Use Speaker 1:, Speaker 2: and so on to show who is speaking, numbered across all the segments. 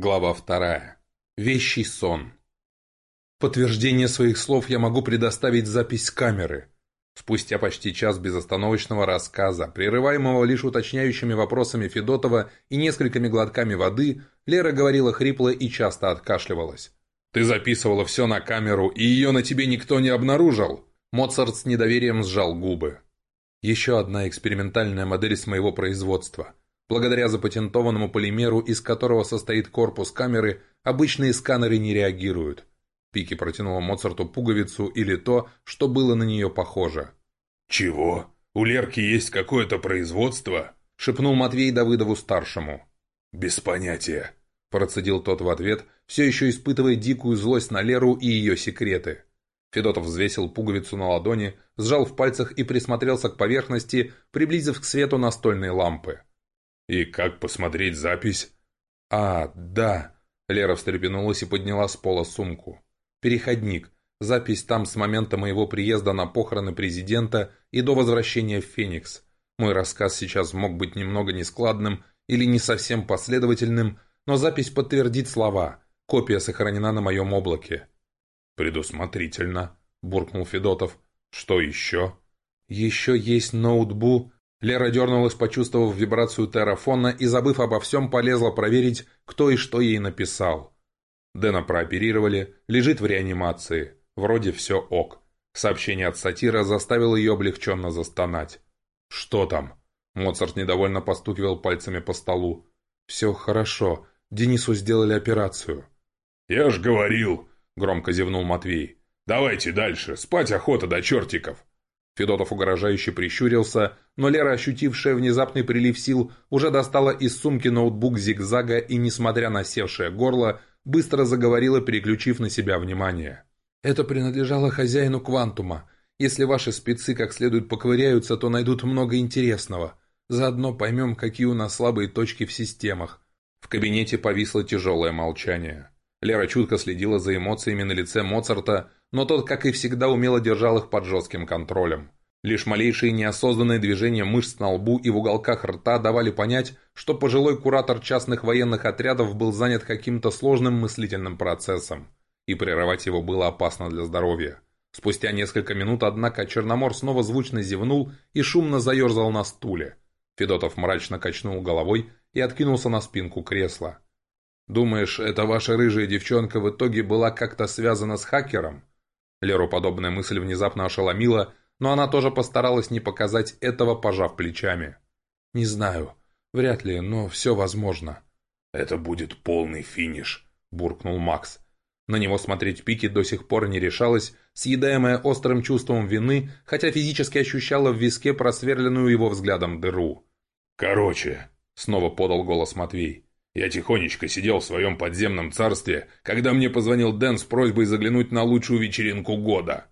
Speaker 1: Глава вторая. Вещий сон. В подтверждение своих слов я могу предоставить запись камеры. Спустя почти час безостановочного рассказа, прерываемого лишь уточняющими вопросами Федотова и несколькими глотками воды, Лера говорила хрипло и часто откашливалась. «Ты записывала все на камеру, и ее на тебе никто не обнаружил!» Моцарт с недоверием сжал губы. «Еще одна экспериментальная модель с моего производства. Благодаря запатентованному полимеру, из которого состоит корпус камеры, обычные сканеры не реагируют. Пики протянула Моцарту пуговицу или то, что было на нее похоже.
Speaker 2: «Чего? У Лерки есть какое-то производство?»
Speaker 1: — шепнул Матвей Давыдову-старшему.
Speaker 2: «Без понятия», —
Speaker 1: процедил тот в ответ, все еще испытывая дикую злость на Леру и ее секреты. Федотов взвесил пуговицу на ладони, сжал в пальцах и присмотрелся к поверхности, приблизив к свету настольной лампы.
Speaker 2: «И как посмотреть запись?»
Speaker 1: «А, да!» Лера встрепенулась и подняла с пола сумку. «Переходник. Запись там с момента моего приезда на похороны президента и до возвращения в Феникс. Мой рассказ сейчас мог быть немного нескладным или не совсем последовательным, но запись подтвердит слова. Копия сохранена на моем облаке».
Speaker 2: «Предусмотрительно», — буркнул Федотов. «Что еще?»
Speaker 1: «Еще есть ноутбук Лера дернулась, почувствовав вибрацию террафона и, забыв обо всем, полезла проверить, кто и что ей написал. Дэна прооперировали, лежит в реанимации. Вроде все ок. Сообщение от сатира заставило ее облегченно застонать. «Что там?» Моцарт недовольно постукивал пальцами по столу. «Все хорошо. Денису сделали операцию».
Speaker 2: «Я ж говорил!» — громко зевнул Матвей. «Давайте дальше. Спать охота до чертиков!»
Speaker 1: Федотов угрожающе прищурился, но Лера, ощутившая внезапный прилив сил, уже достала из сумки ноутбук зигзага и, несмотря на севшее горло, быстро заговорила, переключив на себя внимание. «Это принадлежало хозяину Квантума. Если ваши спецы как следует поковыряются, то найдут много интересного. Заодно поймем, какие у нас слабые точки в системах». В кабинете повисло тяжелое молчание. Лера чутко следила за эмоциями на лице Моцарта, но тот, как и всегда, умело держал их под жестким контролем. Лишь малейшие неосознанные движения мышц на лбу и в уголках рта давали понять, что пожилой куратор частных военных отрядов был занят каким-то сложным мыслительным процессом, и прерывать его было опасно для здоровья. Спустя несколько минут, однако, Черномор снова звучно зевнул и шумно заерзал на стуле. Федотов мрачно качнул головой и откинулся на спинку кресла. «Думаешь, эта ваша рыжая девчонка в итоге была как-то связана с хакером?» Леру подобная мысль внезапно ошеломила, но она тоже постаралась не показать этого, пожав плечами. «Не знаю. Вряд ли, но все возможно».
Speaker 2: «Это будет полный финиш», — буркнул Макс.
Speaker 1: На него смотреть Пики до сих пор не решалась, съедаемая острым чувством вины, хотя физически ощущала в виске просверленную его взглядом дыру.
Speaker 2: «Короче», — снова подал голос Матвей, я тихонечко сидел в своем подземном царстве, когда мне позвонил Дэн с просьбой заглянуть на лучшую вечеринку года.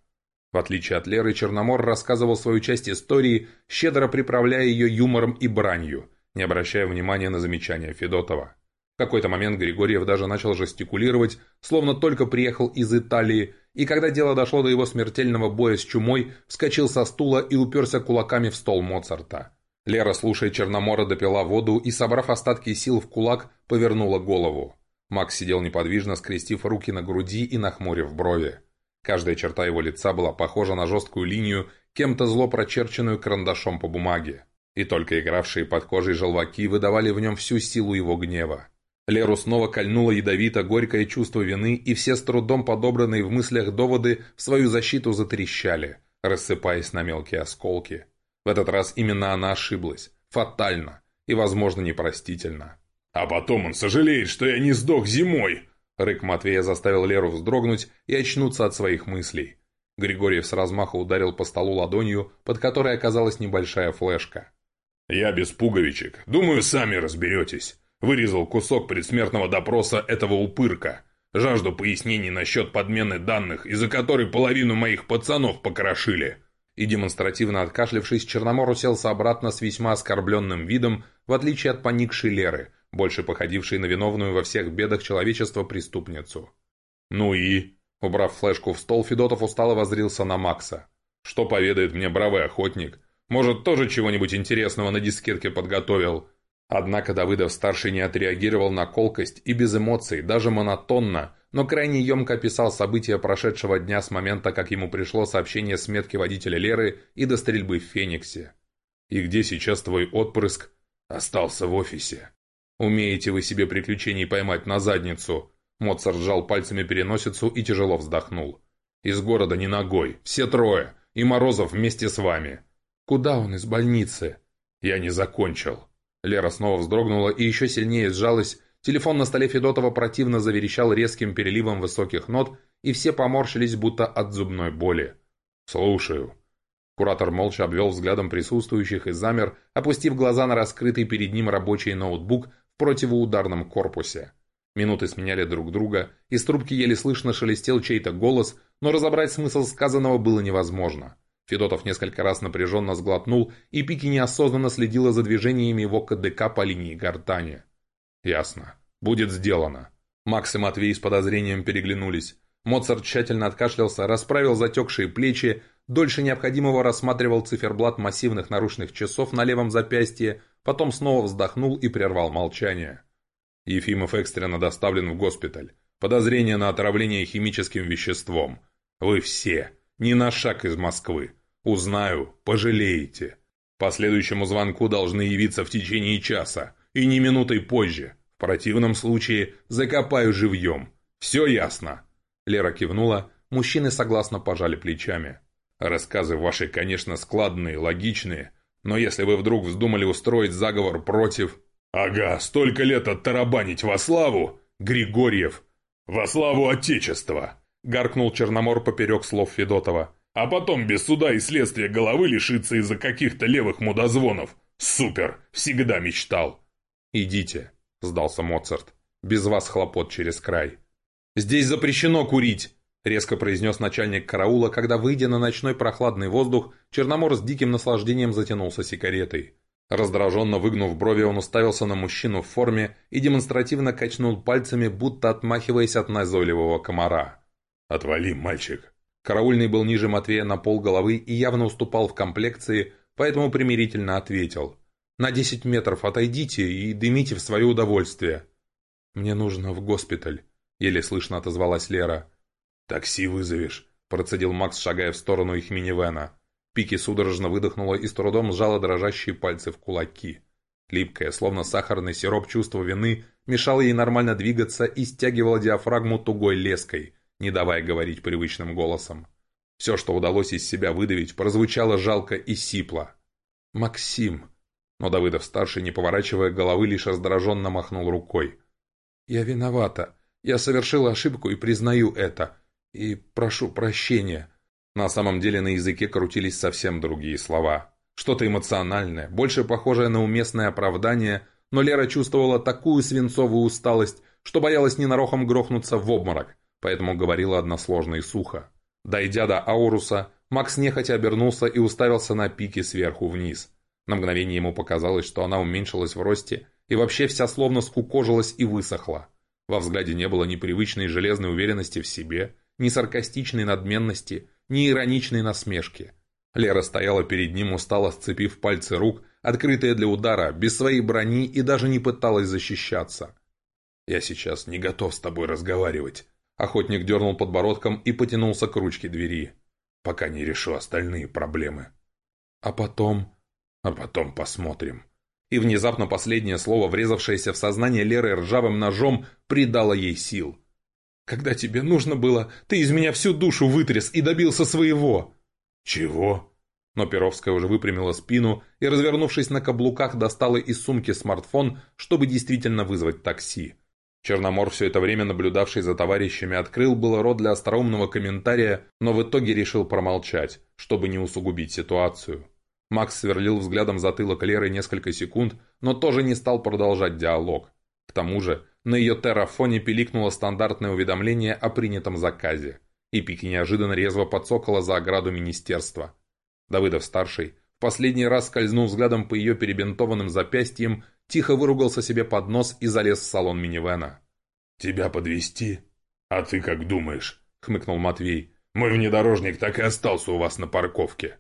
Speaker 1: В отличие от Леры, Черномор рассказывал свою часть истории, щедро приправляя ее юмором и бранью, не обращая внимания на замечания Федотова. В какой-то момент Григорьев даже начал жестикулировать, словно только приехал из Италии, и когда дело дошло до его смертельного боя с чумой, вскочил со стула и уперся кулаками в стол Моцарта. Лера, слушая Черномора, допила воду и, собрав остатки сил в кулак, повернула голову. Макс сидел неподвижно, скрестив руки на груди и нахмурив брови. Каждая черта его лица была похожа на жесткую линию, кем-то зло прочерченную карандашом по бумаге. И только игравшие под кожей желваки выдавали в нем всю силу его гнева. Леру снова кольнуло ядовито горькое чувство вины, и все с трудом подобранные в мыслях доводы в свою защиту затрещали, рассыпаясь на мелкие осколки. В этот раз именно она ошиблась. Фатально. И, возможно, непростительно.
Speaker 2: «А потом он сожалеет, что я не сдох зимой!»
Speaker 1: Рык Матвея заставил Леру вздрогнуть и очнуться от своих мыслей. Григорьев с размаха ударил по столу ладонью, под которой оказалась небольшая флешка.
Speaker 2: «Я без пуговичек. Думаю, сами разберетесь. Вырезал кусок предсмертного допроса этого упырка. Жажду пояснений насчет подмены данных, из-за которой половину моих пацанов покрошили
Speaker 1: и, демонстративно откашлявшись, Черномор уселся обратно с весьма оскорбленным видом, в отличие от поникшей Леры, больше походившей на виновную во всех бедах человечества преступницу.
Speaker 2: «Ну и?» Убрав флешку в стол, Федотов устало возрился на Макса. «Что поведает мне бравый охотник? Может, тоже чего-нибудь интересного на дискетке подготовил?»
Speaker 1: Однако Давыдов-старший не отреагировал на колкость и без эмоций, даже монотонно, но крайне емко описал события прошедшего дня с момента, как ему пришло сообщение с метки водителя Леры и до стрельбы в Фениксе. «И где сейчас твой отпрыск?» «Остался в офисе». «Умеете вы себе приключений поймать на задницу?» Моцарт сжал пальцами переносицу и тяжело вздохнул. «Из города не ногой, все трое, и Морозов вместе с вами». «Куда он из больницы?» «Я не закончил». Лера снова вздрогнула и еще сильнее сжалась. Телефон на столе Федотова противно заверещал резким переливом высоких нот, и все поморщились, будто от зубной боли. «Слушаю». Куратор молча обвел взглядом присутствующих и замер, опустив глаза на раскрытый перед ним рабочий ноутбук в противоударном корпусе. Минуты сменяли друг друга, из трубки еле слышно шелестел чей-то голос, но разобрать смысл сказанного было невозможно. Федотов несколько раз напряженно сглотнул, и Пики неосознанно следила за движениями его КДК по линии гортани. «Ясно. Будет сделано». Макс и Матвей с подозрением переглянулись. Моцарт тщательно откашлялся, расправил затекшие плечи, дольше необходимого рассматривал циферблат массивных наручных часов на левом запястье, потом снова вздохнул и прервал молчание. Ефимов экстренно доставлен в госпиталь. Подозрение на отравление химическим веществом. Вы все, ни на шаг из Москвы. Узнаю, пожалеете. По следующему звонку должны явиться в течение часа, и не минутой позже. В противном случае закопаю живьем. Все ясно?» Лера кивнула, мужчины согласно пожали плечами. «Рассказы ваши, конечно, складные, логичные, но если вы вдруг вздумали устроить заговор против...» «Ага, столько лет оттарабанить во славу! Григорьев! Во славу Отечества!» Гаркнул Черномор поперек слов Федотова. «А потом без суда и следствия головы лишиться из-за каких-то левых мудозвонов! Супер! Всегда мечтал!» «Идите», — сдался Моцарт. «Без вас хлопот через край». «Здесь запрещено курить!» — резко произнес начальник караула, когда, выйдя на ночной прохладный воздух, Черномор с диким наслаждением затянулся сигаретой. Раздраженно выгнув брови, он уставился на мужчину в форме и демонстративно качнул пальцами, будто отмахиваясь от назойливого комара. «Отвали, мальчик!» Караульный был ниже Матвея на пол головы и явно уступал в комплекции, поэтому примирительно ответил. «На десять метров отойдите и дымите в свое удовольствие». «Мне нужно в госпиталь», — еле слышно отозвалась Лера. «Такси вызовешь», — процедил Макс, шагая в сторону их минивэна. Пики судорожно выдохнула и с трудом сжала дрожащие пальцы в кулаки. Липкое, словно сахарный сироп чувство вины, мешало ей нормально двигаться и стягивало диафрагму тугой леской, не давая говорить привычным голосом. Все, что удалось из себя выдавить, прозвучало жалко и сипло. «Максим!» Но Давыдов-старший, не поворачивая головы, лишь раздраженно махнул рукой. «Я виновата. Я совершила ошибку и признаю это. И прошу прощения». На самом деле на языке крутились совсем другие слова. Что-то эмоциональное, больше похожее на уместное оправдание, но Лера чувствовала такую свинцовую усталость, что боялась ненароком грохнуться в обморок, поэтому говорила односложно и сухо. Дойдя до Ауруса, Макс нехотя обернулся и уставился на пике сверху вниз. На мгновение ему показалось, что она уменьшилась в росте, и вообще вся словно скукожилась и высохла. Во взгляде не было ни привычной железной уверенности в себе, ни саркастичной надменности, ни ироничной насмешки. Лера стояла перед ним, устало сцепив пальцы рук, открытые для удара, без своей брони и даже не пыталась защищаться. «Я сейчас не готов с тобой разговаривать», Охотник дернул подбородком и потянулся к ручке двери. «Пока не решу остальные проблемы». «А потом...» «А потом посмотрим». И внезапно последнее слово, врезавшееся в сознание Леры ржавым ножом, придало ей сил. «Когда тебе нужно было, ты из меня всю душу вытряс и добился своего!» «Чего?» Но Перовская уже выпрямила спину и, развернувшись на каблуках, достала из сумки смартфон, чтобы действительно вызвать такси. Черномор, все это время наблюдавший за товарищами, открыл было рот для остроумного комментария, но в итоге решил промолчать, чтобы не усугубить ситуацию. Макс сверлил взглядом затылок Леры несколько секунд, но тоже не стал продолжать диалог. К тому же, на ее террафоне пиликнуло стандартное уведомление о принятом заказе, и Пики неожиданно резво подсокола за ограду министерства. Давыдов-старший, в последний раз скользнув взглядом по ее перебинтованным запястьям, тихо выругался себе под нос и залез в салон минивэна. «Тебя подвести? А ты как думаешь?» — хмыкнул Матвей. «Мой внедорожник так и остался у вас на парковке».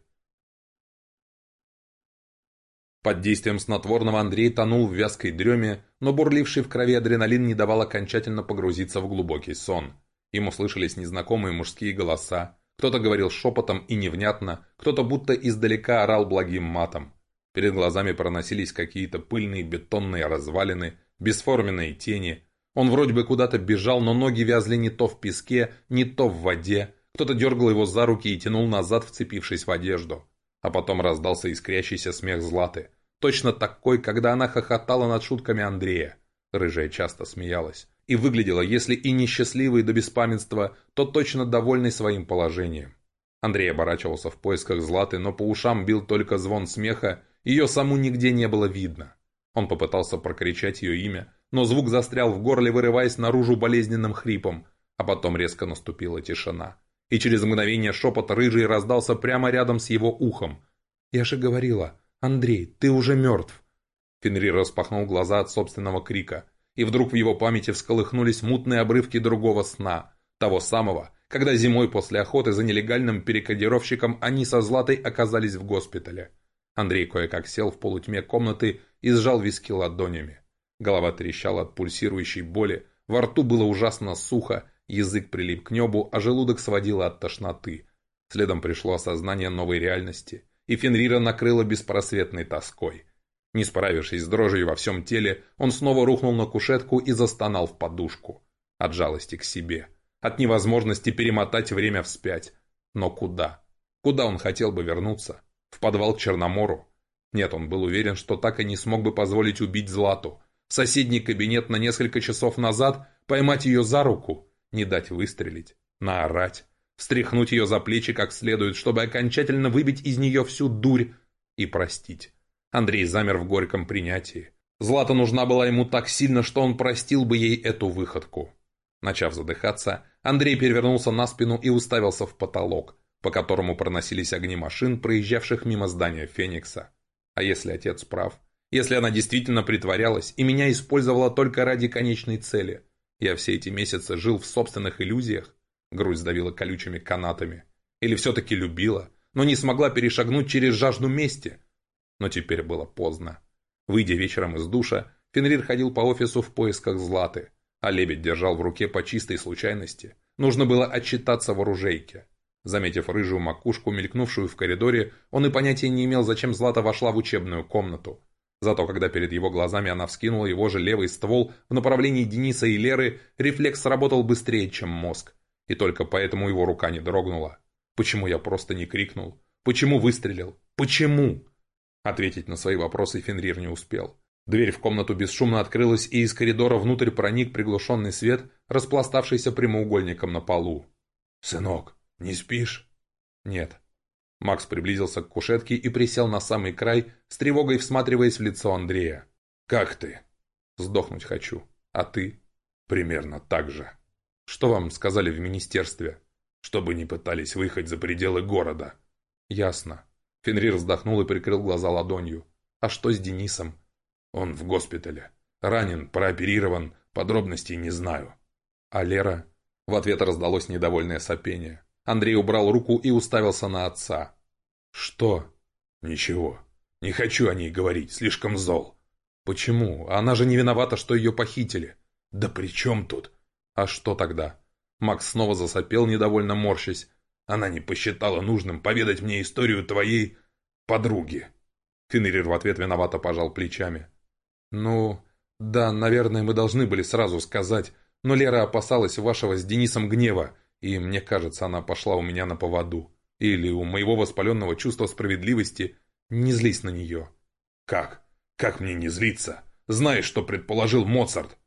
Speaker 1: Под действием снотворного Андрей тонул в вязкой дреме, но бурливший в крови адреналин не давал окончательно погрузиться в глубокий сон. Ему слышались незнакомые мужские голоса. Кто-то говорил шепотом и невнятно, кто-то будто издалека орал благим матом. Перед глазами проносились какие-то пыльные бетонные развалины, бесформенные тени. Он вроде бы куда-то бежал, но ноги вязли не то в песке, не то в воде. Кто-то дергал его за руки и тянул назад, вцепившись в одежду. А потом раздался искрящийся смех Златы. Точно такой, когда она хохотала над шутками Андрея. Рыжая часто смеялась. И выглядела, если и несчастливой до беспамятства, то точно довольной своим положением. Андрей оборачивался в поисках Златы, но по ушам бил только звон смеха, ее саму нигде не было видно. Он попытался прокричать ее имя, но звук застрял в горле, вырываясь наружу болезненным хрипом, а потом резко наступила тишина. И через мгновение шепот рыжий раздался прямо рядом с его ухом. «Я же говорила, «Андрей, ты уже мертв!» Фенрир распахнул глаза от собственного крика, и вдруг в его памяти всколыхнулись мутные обрывки другого сна, того самого, когда зимой после охоты за нелегальным перекодировщиком они со Златой оказались в госпитале. Андрей кое-как сел в полутьме комнаты и сжал виски ладонями. Голова трещала от пульсирующей боли, во рту было ужасно сухо, язык прилип к небу, а желудок сводило от тошноты. Следом пришло осознание новой реальности – и Фенрира накрыло беспросветной тоской. Не справившись с дрожью во всем теле, он снова рухнул на кушетку и застонал в подушку. От жалости к себе. От невозможности перемотать время вспять. Но куда? Куда он хотел бы вернуться? В подвал к Черномору? Нет, он был уверен, что так и не смог бы позволить убить Злату. В соседний кабинет на несколько часов назад поймать ее за руку, не дать выстрелить, наорать встряхнуть ее за плечи как следует, чтобы окончательно выбить из нее всю дурь и простить. Андрей замер в горьком принятии. Злата нужна была ему так сильно, что он простил бы ей эту выходку. Начав задыхаться, Андрей перевернулся на спину и уставился в потолок, по которому проносились огни машин, проезжавших мимо здания Феникса. А если отец прав? Если она действительно притворялась и меня использовала только ради конечной цели? Я все эти месяцы жил в собственных иллюзиях? Грудь сдавила колючими канатами. Или все-таки любила, но не смогла перешагнуть через жажду мести. Но теперь было поздно. Выйдя вечером из душа, Фенрир ходил по офису в поисках Златы, а лебедь держал в руке по чистой случайности. Нужно было отчитаться в оружейке. Заметив рыжую макушку, мелькнувшую в коридоре, он и понятия не имел, зачем Злата вошла в учебную комнату. Зато когда перед его глазами она вскинула его же левый ствол в направлении Дениса и Леры, рефлекс сработал быстрее, чем мозг. И только поэтому его рука не дрогнула. Почему я просто не крикнул? Почему выстрелил? Почему? Ответить на свои вопросы Фенрир не успел. Дверь в комнату бесшумно открылась, и из коридора внутрь проник приглушенный свет, распластавшийся прямоугольником на полу. «Сынок, не спишь?» «Нет». Макс приблизился к кушетке и присел на самый край, с тревогой всматриваясь в лицо Андрея. «Как ты?» «Сдохнуть хочу. А ты?» «Примерно так же». Что вам сказали в министерстве? Чтобы не пытались выехать за пределы города. Ясно. Фенрир вздохнул и прикрыл глаза ладонью. А что с Денисом? Он в госпитале. Ранен, прооперирован, подробностей не знаю. А Лера? В ответ раздалось недовольное сопение. Андрей убрал руку и уставился на отца. «Что?» «Ничего. Не хочу о ней говорить, слишком зол». «Почему? Она же не виновата, что ее похитили». «Да при чем тут? «А что тогда?» Макс снова засопел, недовольно морщась. «Она не посчитала нужным поведать мне историю твоей... подруги». Фенрир в ответ виновато пожал плечами. «Ну, да, наверное, мы должны были сразу сказать, но Лера опасалась вашего с Денисом гнева, и, мне кажется, она пошла у меня на поводу. Или у моего воспаленного чувства справедливости. Не злись на нее». «Как? Как мне не злиться? Знаешь, что предположил Моцарт?»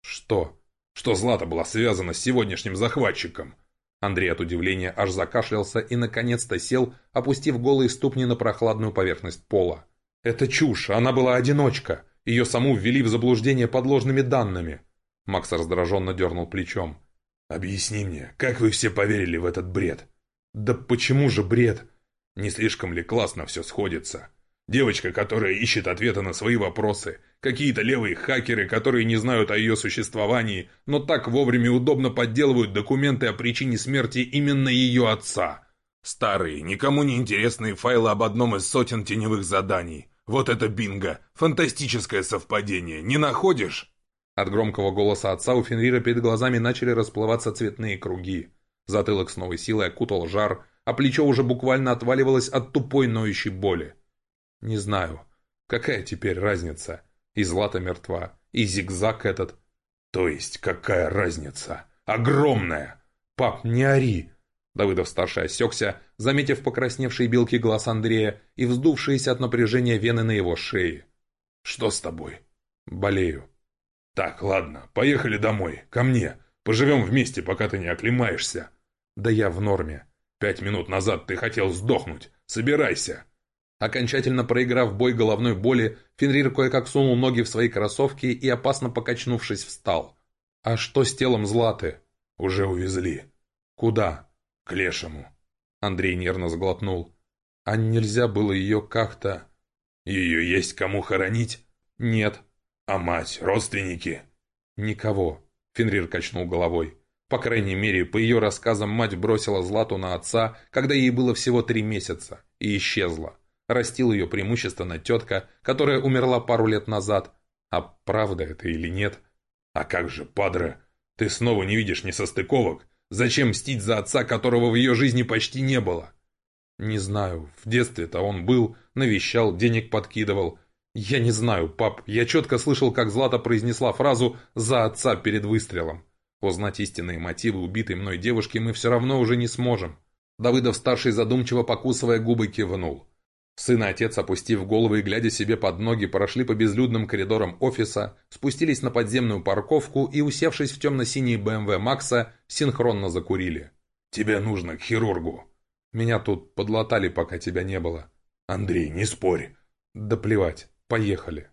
Speaker 1: «Что?» Что Злата была связана с сегодняшним захватчиком. Андрей от удивления аж закашлялся и наконец-то сел, опустив голые ступни на прохладную поверхность пола. «Это чушь, она была одиночка. Ее саму ввели в заблуждение подложными данными». Макс раздраженно дернул плечом. «Объясни мне, как вы все поверили в этот бред?» «Да почему же бред?» «Не слишком ли классно все сходится?» Девочка, которая ищет ответы на свои вопросы. Какие-то левые хакеры, которые не знают о ее существовании, но так вовремя удобно подделывают документы о причине смерти именно ее отца. Старые, никому не интересные файлы об одном из сотен теневых заданий.
Speaker 2: Вот это бинго! Фантастическое совпадение, не находишь?»
Speaker 1: От громкого голоса отца у Фенрира перед глазами начали расплываться цветные круги. Затылок с новой силой окутал жар, а плечо уже буквально отваливалось от тупой ноющей боли. Не знаю, какая теперь разница? И Злата мертва, и зигзаг этот.
Speaker 2: То есть какая разница? Огромная!
Speaker 1: Пап, не ори! Давыдов-старший осекся, заметив покрасневшие белки глаз Андрея и вздувшиеся от напряжения вены на его шее.
Speaker 2: «Что с тобой?»
Speaker 1: «Болею».
Speaker 2: «Так, ладно, поехали домой, ко мне. Поживем вместе, пока ты не оклемаешься».
Speaker 1: «Да я в норме».
Speaker 2: «Пять минут назад ты хотел сдохнуть. Собирайся».
Speaker 1: Окончательно проиграв бой головной боли, Фенрир кое-как сунул ноги в свои кроссовки и, опасно покачнувшись, встал. «А что с телом Златы?»
Speaker 2: «Уже увезли».
Speaker 1: «Куда?»
Speaker 2: «К лешему».
Speaker 1: Андрей нервно сглотнул. «А нельзя было ее как-то...»
Speaker 2: «Ее есть кому хоронить?»
Speaker 1: «Нет».
Speaker 2: «А мать, родственники?»
Speaker 1: «Никого», — Фенрир качнул головой. По крайней мере, по ее рассказам, мать бросила Злату на отца, когда ей было всего три месяца, и исчезла. Растил ее преимущественно тетка, которая умерла пару лет назад. А правда это или нет?
Speaker 2: А как же, падре? Ты снова не видишь несостыковок? Зачем мстить за отца, которого в ее жизни почти не было?
Speaker 1: Не знаю, в детстве-то он был, навещал, денег подкидывал. Я не знаю, пап, я четко слышал, как Злата произнесла фразу «за отца перед выстрелом». Узнать истинные мотивы убитой мной девушки мы все равно уже не сможем. Давыдов-старший задумчиво покусывая губы кивнул. Сын и отец, опустив головы и глядя себе под ноги, прошли по безлюдным коридорам офиса, спустились на подземную парковку и, усевшись в темно-синий БМВ Макса, синхронно закурили.
Speaker 2: «Тебе нужно к хирургу».
Speaker 1: «Меня тут подлатали, пока тебя не было».
Speaker 2: «Андрей, не спорь».
Speaker 1: «Да плевать, поехали».